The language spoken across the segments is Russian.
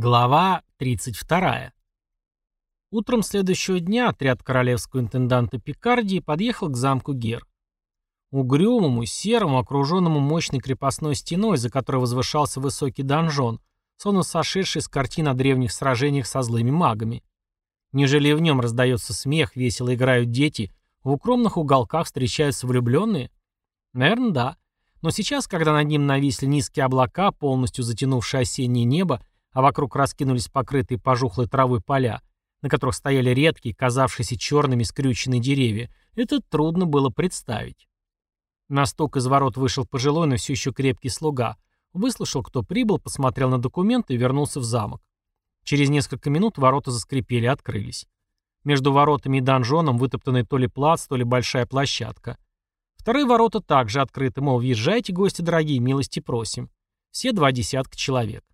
Глава 32. Утром следующего дня отряд королевского интенданта Пикардии подъехал к замку Гер. Угрюмому, серому, окруженному мощной крепостной стеной, за которой возвышался высокий донжон, словно сошедший с картин о древних сражениях со злыми магами. Нежели в нем раздается смех, весело играют дети, в укромных уголках встречаются влюбленные? Наверное, да. Но сейчас, когда над ним нависли низкие облака, полностью затянувшие осеннее небо, а вокруг раскинулись покрытые пожухлой травой поля, на которых стояли редкие, казавшиеся черными скрюченные деревья, это трудно было представить. На стук из ворот вышел пожилой, но все еще крепкий слуга. Выслушал, кто прибыл, посмотрел на документы и вернулся в замок. Через несколько минут ворота заскрипели и открылись. Между воротами и донжоном вытоптанный то ли плац, то ли большая площадка. Вторые ворота также открыты, мол, въезжайте, гости дорогие, милости просим. Все два десятка человек.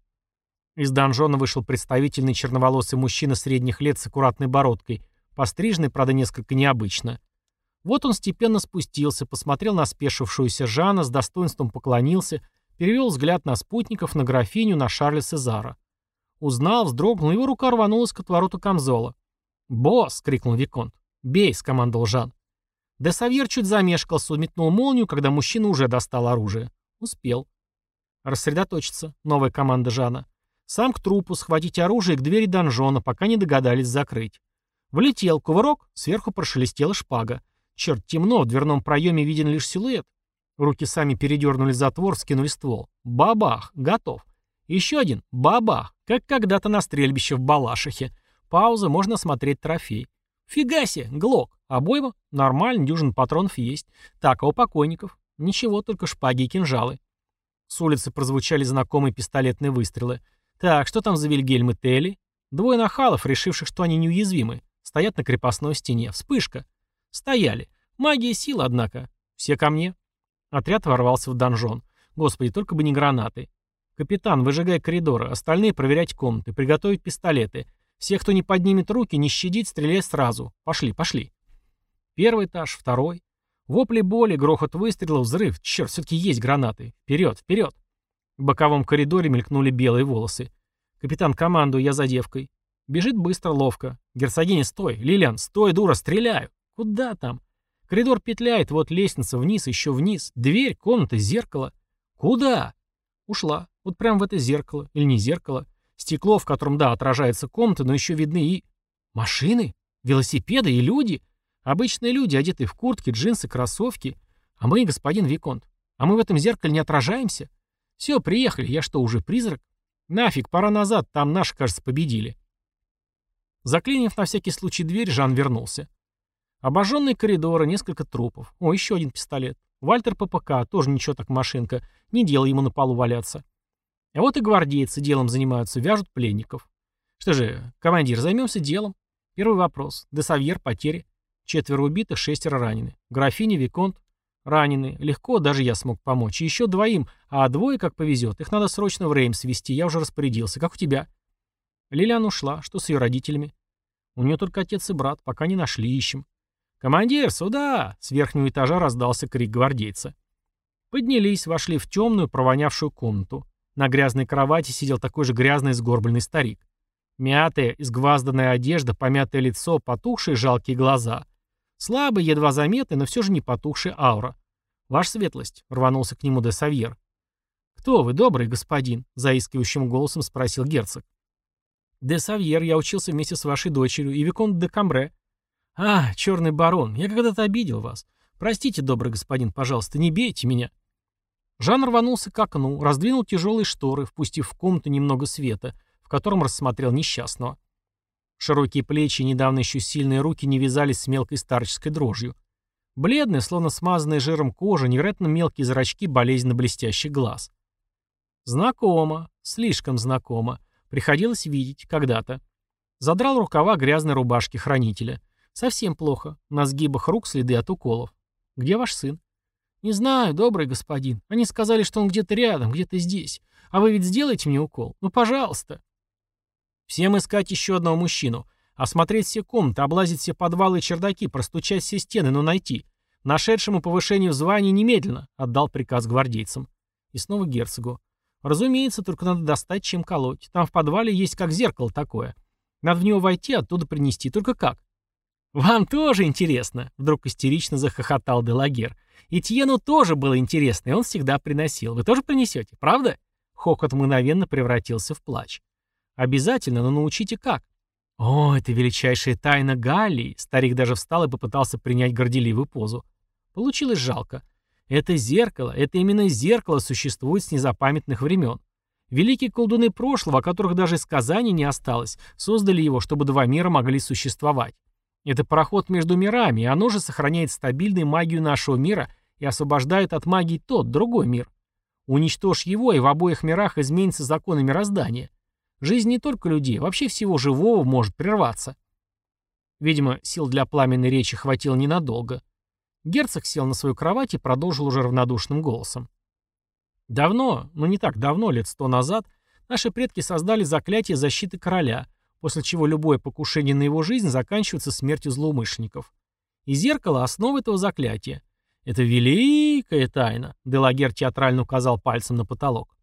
Из донжона вышел представительный черноволосый мужчина средних лет с аккуратной бородкой, постриженный, правда, несколько необычно. Вот он степенно спустился, посмотрел на спешившуюся Жана, с достоинством поклонился, перевел взгляд на спутников, на графиню, на Шарля Сезара. Узнал, вздрогнул, его рука рванулась к отвороту камзола. «Босс!» — крикнул Виконт. «Бей!» — скомандовал Жан. Де Савьер чуть замешкался, метнул молнию, когда мужчина уже достал оружие. Успел. Рассредоточиться. Новая команда Жана. Сам к трупу, схватить оружие к двери донжона, пока не догадались закрыть. Влетел кувырок, сверху прошелестела шпага. Черт, темно, в дверном проеме виден лишь силуэт. Руки сами передернули затвор, скинули ствол. Бабах, готов. Еще один. Бабах, как когда-то на стрельбище в Балашихе. Пауза, можно смотреть трофей. Фига себе, глок. Обойма? Нормально, дюжин патронов есть. Так, а у покойников? Ничего, только шпаги и кинжалы. С улицы прозвучали знакомые пистолетные выстрелы. Так, что там за Вильгельм и Телли? Двое нахалов, решивших, что они неуязвимы. Стоят на крепостной стене. Вспышка. Стояли. Магия и сила, однако. Все ко мне. Отряд ворвался в донжон. Господи, только бы не гранаты. Капитан, выжигай коридоры. Остальные проверять комнаты. Приготовить пистолеты. Всех, кто не поднимет руки, не щадить, стрелять сразу. Пошли, пошли. Первый этаж, второй. Вопли боли, грохот выстрелов, взрыв. Черт, все-таки есть гранаты. Вперед, вперед. В боковом коридоре мелькнули белые волосы. «Капитан, команду, я за девкой». Бежит быстро, ловко. «Герцогиня, стой! Лилиан, стой, дура, стреляю!» «Куда там?» Коридор петляет, вот лестница, вниз, еще вниз. Дверь, комната, зеркало. «Куда?» Ушла. Вот прямо в это зеркало. Или не зеркало. Стекло, в котором, да, отражается комната, но еще видны и... Машины? Велосипеды и люди? Обычные люди, одетые в куртки, джинсы, кроссовки. А мы, господин Виконт, а мы в этом зеркале не отражаемся? Все, приехали, я что, уже призрак? Нафиг, пора назад, там наши, кажется, победили. Заклинив на всякий случай дверь, Жан вернулся. Обожженные коридоры, несколько трупов. О, еще один пистолет. Вальтер ППК, тоже ничего так машинка. Не дело ему на полу валяться. А вот и гвардейцы делом занимаются, вяжут пленников. Что же, командир, займемся делом. Первый вопрос. Десавьер, потери. Четверо убитых, шестеро ранены. Графиня, Виконт. Ранены. Легко, даже я смог помочь. Еще двоим, а двое, как повезет. Их надо срочно в Реймс вести, я уже распорядился. Как у тебя? Лилиан ушла. Что с ее родителями? У нее только отец и брат. Пока не нашли, ищем. «Командир, сюда!» С верхнего этажа раздался крик гвардейца. Поднялись, вошли в темную, провонявшую комнату. На грязной кровати сидел такой же грязный сгорбленный старик. Мятая, изгвазданная одежда, помятое лицо, потухшие жалкие глаза. Слабый, едва заметный, но все же не потухший аура. «Ваша светлость», — рванулся к нему де Савьер. «Кто вы, добрый господин?» — заискивающим голосом спросил герцог. «Де Савьер, я учился вместе с вашей дочерью, и Виконт де Камбре». «А, черный барон, я когда-то обидел вас. Простите, добрый господин, пожалуйста, не бейте меня». Жан рванулся к окну, раздвинул тяжелые шторы, впустив в комнату немного света, в котором рассмотрел несчастного. Широкие плечи и недавно еще сильные руки не вязались с мелкой старческой дрожью. Бледная, словно смазанная жиром кожа, невероятно мелкие зрачки болезненно блестящий глаз. Знакомо, слишком знакомо. Приходилось видеть когда-то. Задрал рукава грязной рубашки хранителя. Совсем плохо. На сгибах рук следы от уколов. Где ваш сын? Не знаю, добрый господин. Они сказали, что он где-то рядом, где-то здесь. А вы ведь сделаете мне укол? Ну, пожалуйста. Всем искать еще одного мужчину. Осмотреть все комнаты, облазить все подвалы и чердаки, простучать все стены, но найти. Нашедшему повышению в звании немедленно, отдал приказ гвардейцам. И снова герцогу. Разумеется, только надо достать, чем колоть. Там в подвале есть как зеркало такое. Надо в него войти, оттуда принести. Только как? «Вам тоже интересно?» — вдруг истерично захохотал Делагер. «И Тьену тоже было интересно, и он всегда приносил. Вы тоже принесете, правда?» Хохот мгновенно превратился в плач. «Обязательно, но научите как». «О, это величайшая тайна Галлии!» Старик даже встал и попытался принять горделивую позу. Получилось жалко. Это зеркало, это именно зеркало существует с незапамятных времен. Великие колдуны прошлого, о которых даже сказаний не осталось, создали его, чтобы два мира могли существовать. Это проход между мирами, и оно же сохраняет стабильную магию нашего мира и освобождает от магии тот, другой мир. Уничтожь его, и в обоих мирах изменятся законы мироздания. Жизнь не только людей, вообще всего живого может прерваться. Видимо, сил для пламенной речи хватило ненадолго. Герцог сел на свою кровать и продолжил уже равнодушным голосом. Давно, но не так давно, лет сто назад, наши предки создали заклятие защиты короля, после чего любое покушение на его жизнь заканчивается смертью злоумышленников. И зеркало – основа этого заклятия. Это великая тайна, Делагер театрально указал пальцем на потолок.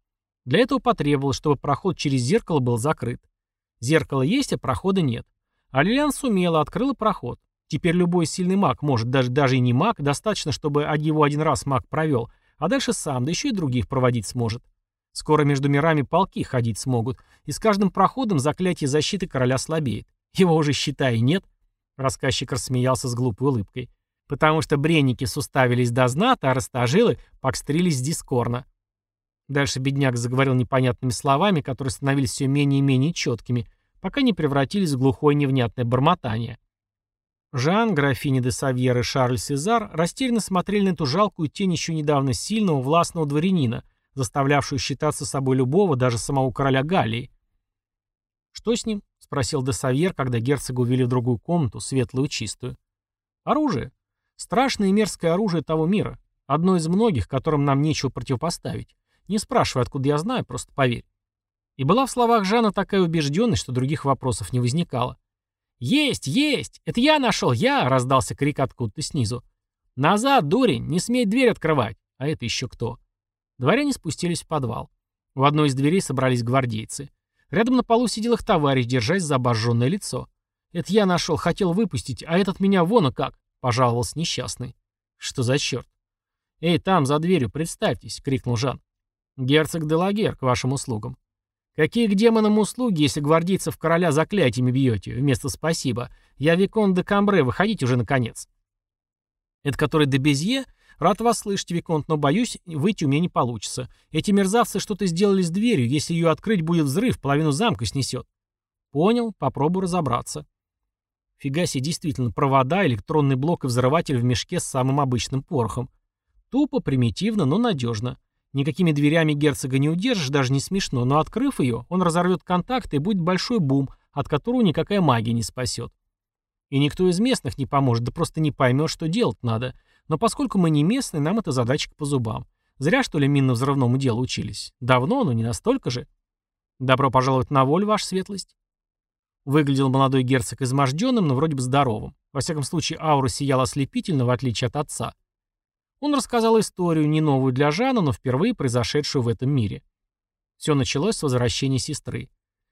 Для этого потребовалось, чтобы проход через зеркало был закрыт. Зеркало есть, а прохода нет. А Лилиан сумела, открыла проход. Теперь любой сильный маг может, даже, даже и не маг, достаточно, чтобы его один раз маг провел, а дальше сам, да еще и других проводить сможет. Скоро между мирами полки ходить смогут, и с каждым проходом заклятие защиты короля слабеет. Его уже, считай, нет. Рассказчик рассмеялся с глупой улыбкой. Потому что бренники суставились до зната, а растажилы покстрились дискорно. Дальше бедняк заговорил непонятными словами, которые становились все менее и менее четкими, пока не превратились в глухое невнятное бормотание. Жан, графиня де Савьер и Шарль Сезар растерянно смотрели на эту жалкую тень еще недавно сильного властного дворянина, заставлявшую считаться собой любого, даже самого короля Галлии. «Что с ним?» — спросил де Савьер, когда герцога увели в другую комнату, светлую и чистую. «Оружие. Страшное и мерзкое оружие того мира. Одно из многих, которым нам нечего противопоставить. Не спрашивай, откуда я знаю, просто поверь». И была в словах Жана такая убежденность, что других вопросов не возникало. «Есть, есть! Это я нашел, я!» — раздался крик откуда-то снизу. «Назад, дурень! Не смей дверь открывать!» А это еще кто? Дворяне спустились в подвал. В одной из дверей собрались гвардейцы. Рядом на полу сидел их товарищ, держась за обожженное лицо. «Это я нашел, хотел выпустить, а этот меня вон и как!» — пожаловался несчастный. «Что за черт?» «Эй, там, за дверью, представьтесь!» — крикнул Жан. «Герцог Делагер, к вашим услугам». Какие к демонам услуги, если гвардейцев короля заклятиями бьете, вместо спасибо? Я Викон де Камбре, выходите уже наконец. Это который де Безье? Рад вас слышать, Виконт, но боюсь, выйти у меня не получится. Эти мерзавцы что-то сделали с дверью, если ее открыть будет взрыв, половину замка снесет. Понял, попробую разобраться. Фига себе, действительно, провода, электронный блок и взрыватель в мешке с самым обычным порохом. Тупо, примитивно, но надежно. Никакими дверями герцога не удержишь, даже не смешно, но открыв ее, он разорвет контакт и будет большой бум, от которого никакая магия не спасет. И никто из местных не поможет, да просто не поймет, что делать надо. Но поскольку мы не местные, нам эта задачка по зубам. Зря, что ли, минно-взрывному делу учились. Давно, но не настолько же. Добро пожаловать на волю, ваша светлость. Выглядел молодой герцог изможденным, но вроде бы здоровым. Во всяком случае, аура сияла ослепительно, в отличие от отца. Он рассказал историю, не новую для Жана, но впервые произошедшую в этом мире. Все началось с возвращения сестры.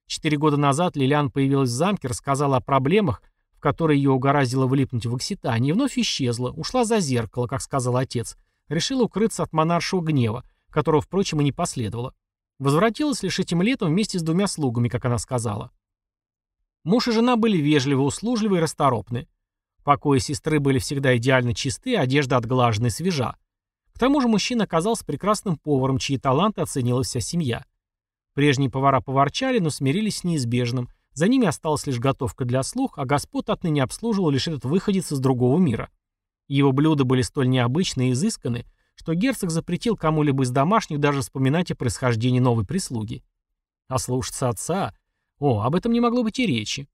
Четыре года назад Лилиан появилась в замке, рассказала о проблемах, в которые ее угораздило влипнуть в Окситании, и вновь исчезла, ушла за зеркало, как сказал отец, решила укрыться от монаршего гнева, которого, впрочем, и не последовало. Возвратилась лишь этим летом вместе с двумя слугами, как она сказала. Муж и жена были вежливы, услужливы и расторопны. Покои сестры были всегда идеально чисты, одежда отглажена и свежа. К тому же мужчина оказался прекрасным поваром, чьи таланты оценила вся семья. Прежние повара поворчали, но смирились с неизбежным. За ними осталась лишь готовка для слух, а господ отныне обслуживал лишь этот выходец из другого мира. Его блюда были столь необычны и изысканы, что герцог запретил кому-либо из домашних даже вспоминать о происхождении новой прислуги. А слушаться отца? О, об этом не могло быть и речи.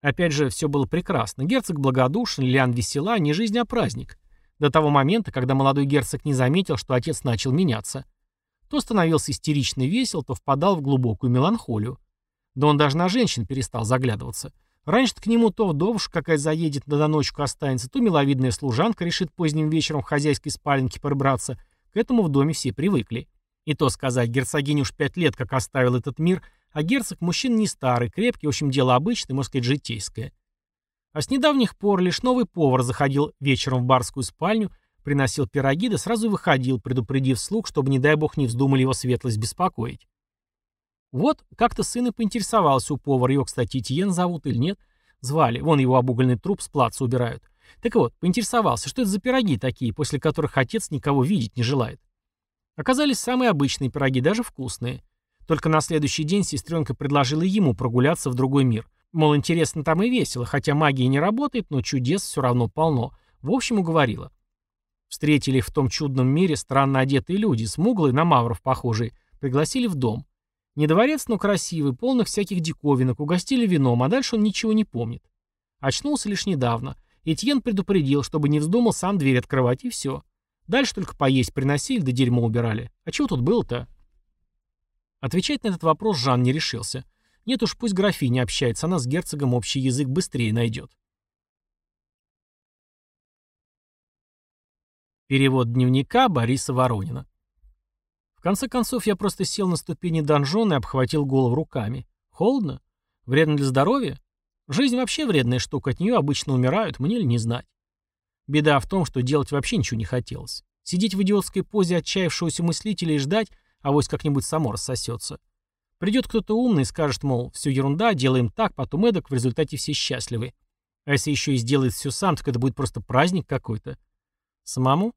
Опять же, все было прекрасно. Герцог благодушен, Лиан весела, не жизнь, а праздник. До того момента, когда молодой герцог не заметил, что отец начал меняться. То становился истерично весел, то впадал в глубокую меланхолию. Да он даже на женщин перестал заглядываться. Раньше-то к нему то вдовушка какая заедет, да до ночку останется, то миловидная служанка решит поздним вечером в хозяйской спаленке пробраться. К этому в доме все привыкли. И то сказать, герцогиня уж пять лет как оставил этот мир, а герцог мужчина не старый, крепкий, в общем, дело обычное, можно сказать, житейское. А с недавних пор лишь новый повар заходил вечером в барскую спальню, приносил пироги, да сразу выходил, предупредив слуг, чтобы, не дай бог, не вздумали его светлость беспокоить. Вот как-то сын и поинтересовался у повара, его, кстати, Тиен зовут или нет, звали, вон его обугольный труп с плаца убирают. Так вот, поинтересовался, что это за пироги такие, после которых отец никого видеть не желает. Оказались самые обычные пироги, даже вкусные. Только на следующий день сестренка предложила ему прогуляться в другой мир. Мол, интересно там и весело, хотя магия не работает, но чудес все равно полно. В общем, уговорила. Встретили в том чудном мире странно одетые люди, смуглые, на мавров похожие, пригласили в дом. Не дворец, но красивый, полных всяких диковинок, угостили вином, а дальше он ничего не помнит. Очнулся лишь недавно. Этьен предупредил, чтобы не вздумал сам дверь открывать, и все. Дальше только поесть приносили, да дерьмо убирали. А чего тут было-то? Отвечать на этот вопрос Жан не решился. Нет уж, пусть графиня общается, она с герцогом общий язык быстрее найдет. Перевод дневника Бориса Воронина. В конце концов, я просто сел на ступени донжона и обхватил голову руками. Холодно? Вредно для здоровья? Жизнь вообще вредная штука, от нее обычно умирают, мне ли не знать. Беда в том, что делать вообще ничего не хотелось. Сидеть в идиотской позе отчаявшегося мыслителя и ждать, а вось как-нибудь само рассосется. Придет кто-то умный и скажет, мол, все ерунда, делаем так, потом эдак, в результате все счастливы. А если еще и сделает все сам, так это будет просто праздник какой-то. Самому?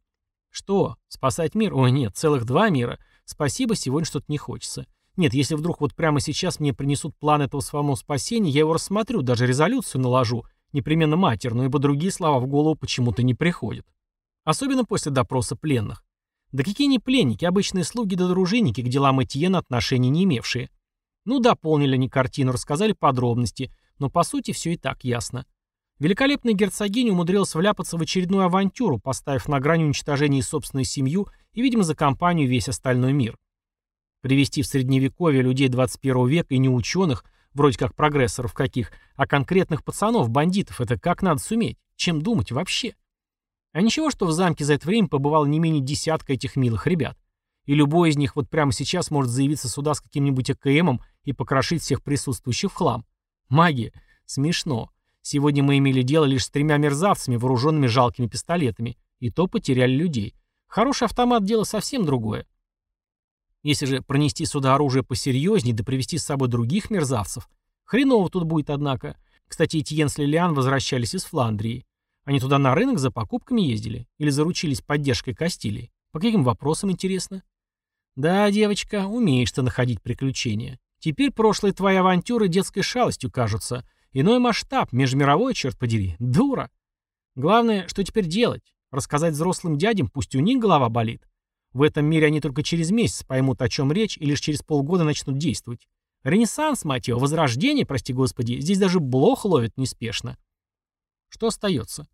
Что? Спасать мир? Ой, нет, целых два мира. Спасибо, сегодня что-то не хочется. Нет, если вдруг вот прямо сейчас мне принесут план этого самого спасения, я его рассмотрю, даже резолюцию наложу, Непременно матерную, ибо другие слова в голову почему-то не приходят. Особенно после допроса пленных. Да какие не пленники, обычные слуги да дружинники, к делам Этьена отношения не имевшие. Ну, дополнили они картину, рассказали подробности, но по сути все и так ясно. Великолепная герцогиня умудрилась вляпаться в очередную авантюру, поставив на грани уничтожения собственную семью и, видимо, за компанию весь остальной мир. Привести в средневековье людей 21 века и не ученых, Вроде как прогрессоров каких, а конкретных пацанов, бандитов, это как надо суметь? Чем думать вообще? А ничего, что в замке за это время побывало не менее десятка этих милых ребят. И любой из них вот прямо сейчас может заявиться сюда с каким-нибудь АКМом и покрошить всех присутствующих в хлам. Магия. Смешно. Сегодня мы имели дело лишь с тремя мерзавцами, вооруженными жалкими пистолетами. И то потеряли людей. Хороший автомат – дело совсем другое. Если же пронести сюда оружие посерьезнее, да привести с собой других мерзавцев, хреново тут будет, однако. Кстати, Этьен с Лилиан возвращались из Фландрии. Они туда на рынок за покупками ездили? Или заручились поддержкой Кастилии? По каким вопросам, интересно? Да, девочка, умеешь ты находить приключения. Теперь прошлые твои авантюры детской шалостью кажутся. Иной масштаб, межмировой, черт подери. Дура. Главное, что теперь делать? Рассказать взрослым дядям, пусть у них голова болит. В этом мире они только через месяц поймут, о чем речь, и лишь через полгода начнут действовать. Ренессанс, мать его, возрождение, прости господи, здесь даже блох ловит неспешно. Что остается?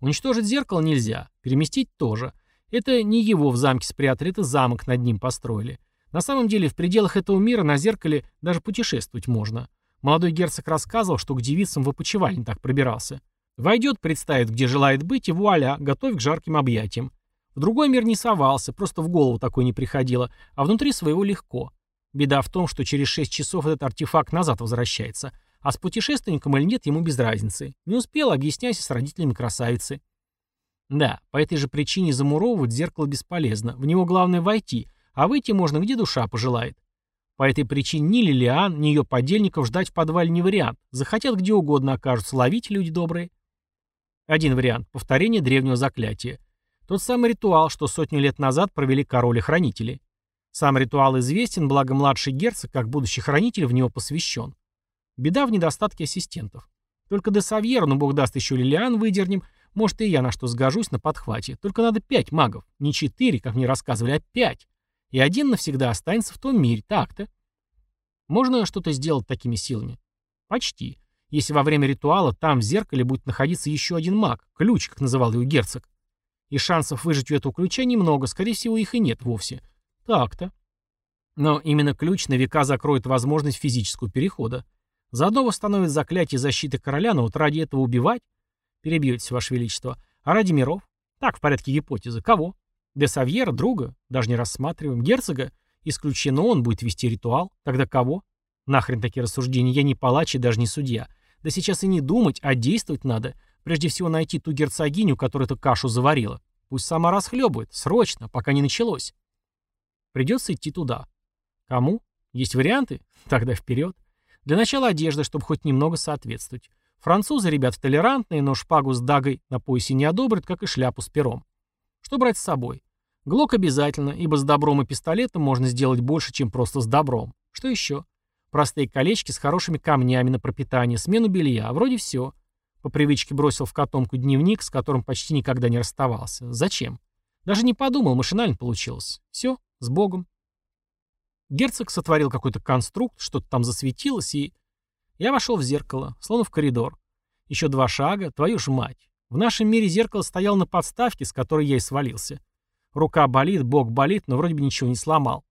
Уничтожить зеркало нельзя, переместить тоже. Это не его в замке спрятали, это замок над ним построили. На самом деле, в пределах этого мира на зеркале даже путешествовать можно. Молодой герцог рассказывал, что к девицам в опочивальне так пробирался. Войдет, представит, где желает быть, и вуаля, готовь к жарким объятиям. В другой мир не совался, просто в голову такое не приходило, а внутри своего легко. Беда в том, что через 6 часов этот артефакт назад возвращается. А с путешественником или нет, ему без разницы. Не успел, объясняйся с родителями красавицы. Да, по этой же причине замуровывать зеркало бесполезно. В него главное войти, а выйти можно где душа пожелает. По этой причине ни Лилиан, ни ее подельников ждать в подвале не вариант. Захотят где угодно окажутся, ловить люди добрые. Один вариант – повторение древнего заклятия. Тот самый ритуал, что сотню лет назад провели король и хранители. Сам ритуал известен, благо младший герцог, как будущий хранитель, в него посвящен. Беда в недостатке ассистентов. Только де Савьер, ну бог даст еще Лилиан выдернем, может и я на что сгожусь на подхвате. Только надо пять магов. Не четыре, как мне рассказывали, а пять. И один навсегда останется в том мире. Так-то. Можно что-то сделать такими силами? Почти. Если во время ритуала там в зеркале будет находиться еще один маг, ключ, как называл его герцог. И шансов выжить у этого ключа немного, скорее всего, их и нет вовсе. Так-то. Но именно ключ на века закроет возможность физического перехода. Заодно восстановит заклятие защиты короля, но вот ради этого убивать? Перебьетесь, Ваше Величество. А ради миров? Так, в порядке гипотезы. Кого? Де Савьера, друга? Даже не рассматриваем. Герцога? Исключено он будет вести ритуал. Тогда кого? Нахрен такие рассуждения, я не палач и даже не судья. Да сейчас и не думать, а действовать надо. Прежде всего найти ту герцогиню, которая эту кашу заварила. Пусть сама расхлебывает, срочно, пока не началось. Придется идти туда. Кому? Есть варианты? Тогда вперед. Для начала одежда, чтобы хоть немного соответствовать. Французы, ребята толерантные, но шпагу с дагой на поясе не одобрят, как и шляпу с пером. Что брать с собой? Глок обязательно, ибо с добром и пистолетом можно сделать больше, чем просто с добром. Что еще? Простые колечки с хорошими камнями на пропитание, смену белья, вроде все. По привычке бросил в котомку дневник, с которым почти никогда не расставался. Зачем? Даже не подумал, машинально получилось. Все, с Богом. Герцог сотворил какой-то конструкт, что-то там засветилось, и... Я вошел в зеркало, словно в коридор. Еще два шага, твою ж мать. В нашем мире зеркало стояло на подставке, с которой я и свалился. Рука болит, бок болит, но вроде бы ничего не сломал.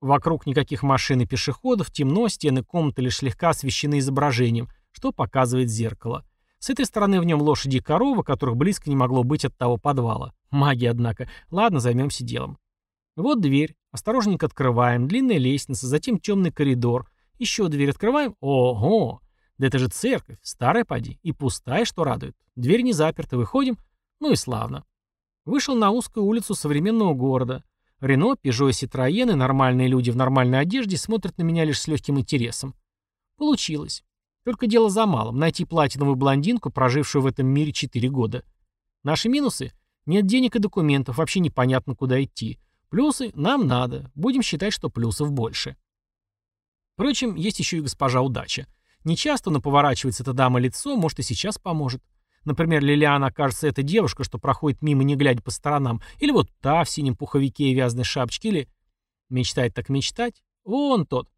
Вокруг никаких машин и пешеходов, темно, стены комнаты лишь слегка освещены изображением, что показывает зеркало. С этой стороны в нем лошади и коровы, которых близко не могло быть от того подвала. Магия, однако. Ладно, займемся делом. Вот дверь. Осторожненько открываем. Длинная лестница, затем темный коридор. Еще дверь открываем. Ого! Да это же церковь. Старая поди. И пустая, что радует. Дверь не заперта. Выходим. Ну и славно. Вышел на узкую улицу современного города. Рено, Пежо и Ситроены, нормальные люди в нормальной одежде, смотрят на меня лишь с легким интересом. Получилось. Только дело за малым. Найти платиновую блондинку, прожившую в этом мире 4 года. Наши минусы? Нет денег и документов, вообще непонятно, куда идти. Плюсы? Нам надо. Будем считать, что плюсов больше. Впрочем, есть еще и госпожа удача. Не часто, но поворачивается эта дама лицо, может и сейчас поможет. Например, Лилиана окажется эта девушка, что проходит мимо, не глядя по сторонам, или вот та в синем пуховике и вязаной шапочке, или... Мечтать так мечтать? Вон тот.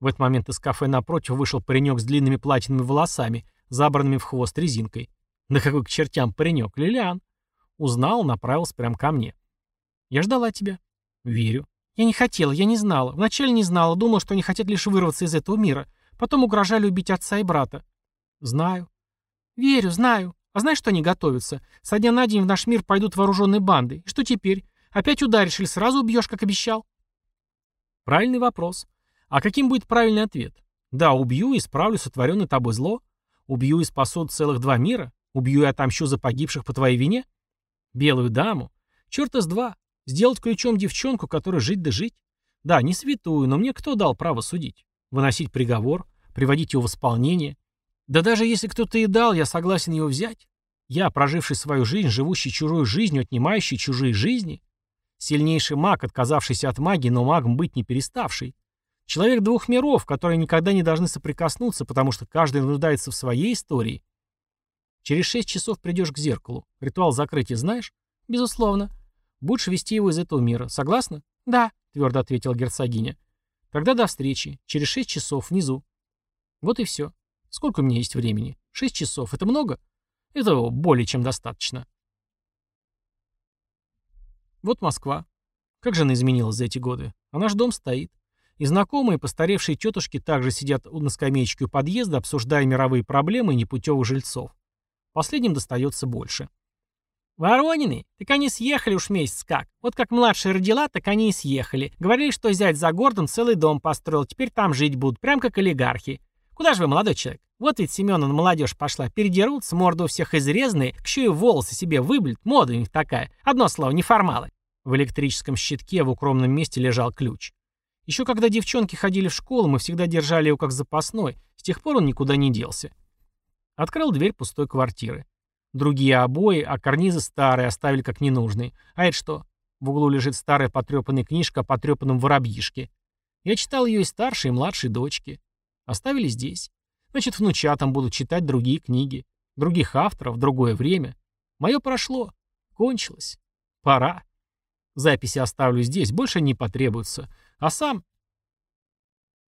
В этот момент из кафе напротив вышел паренек с длинными платиновыми волосами, забранными в хвост резинкой. Да какой к чертям паренек, Лилиан. Узнал, направился прямо ко мне. Я ждала тебя. Верю. Я не хотела, я не знала. Вначале не знала, думала, что они хотят лишь вырваться из этого мира. Потом угрожали убить отца и брата. Знаю. Верю, знаю. А знаешь, что они готовятся? Со дня на день в наш мир пойдут вооруженные банды. И что теперь? Опять ударишь или сразу убьешь, как обещал? Правильный вопрос. А каким будет правильный ответ? Да, убью и исправлю сотворенное тобой зло. Убью и спасу целых два мира. Убью и отомщу за погибших по твоей вине. Белую даму. Черта с два. Сделать ключом девчонку, которой жить да жить. Да, не святую, но мне кто дал право судить? Выносить приговор? Приводить его в исполнение? Да даже если кто-то и дал, я согласен его взять. Я, проживший свою жизнь, живущий чужой жизнью, отнимающий чужие жизни. Сильнейший маг, отказавшийся от магии, но магом быть не переставший. Человек двух миров, которые никогда не должны соприкоснуться, потому что каждый нуждается в своей истории. Через шесть часов придешь к зеркалу. Ритуал закрытия знаешь? Безусловно. Будешь вести его из этого мира. Согласна? Да, твердо ответила герцогиня. Тогда до встречи. Через шесть часов внизу. Вот и все. Сколько у меня есть времени? Шесть часов. Это много? Это более чем достаточно. Вот Москва. Как же она изменилась за эти годы? А наш дом стоит. И знакомые постаревшие тетушки также сидят на скамеечке у подъезда, обсуждая мировые проблемы и непутевых жильцов. Последним достается больше. «Воронины? Так они съехали уж месяц как. Вот как младшая родила, так они и съехали. Говорили, что зять за городом целый дом построил, теперь там жить будут, прям как олигархи. Куда же вы, молодой человек? Вот ведь Семена на молодежь пошла. Передерутся, морду у всех изрезанные, к и волосы себе выблят. Мода у них такая. Одно слово, неформалы. В электрическом щитке в укромном месте лежал ключ. Еще когда девчонки ходили в школу, мы всегда держали его как запасной. С тех пор он никуда не делся. Открыл дверь пустой квартиры. Другие обои, а карнизы старые, оставили как ненужные. А это что? В углу лежит старая потрепанная книжка о потрепанном воробьишке. Я читал ее и старшей, и младшей дочке. Оставили здесь. Значит, внучатам будут читать другие книги. Других авторов, другое время. Мое прошло. Кончилось. Пора. Записи оставлю здесь, больше не потребуются. А сам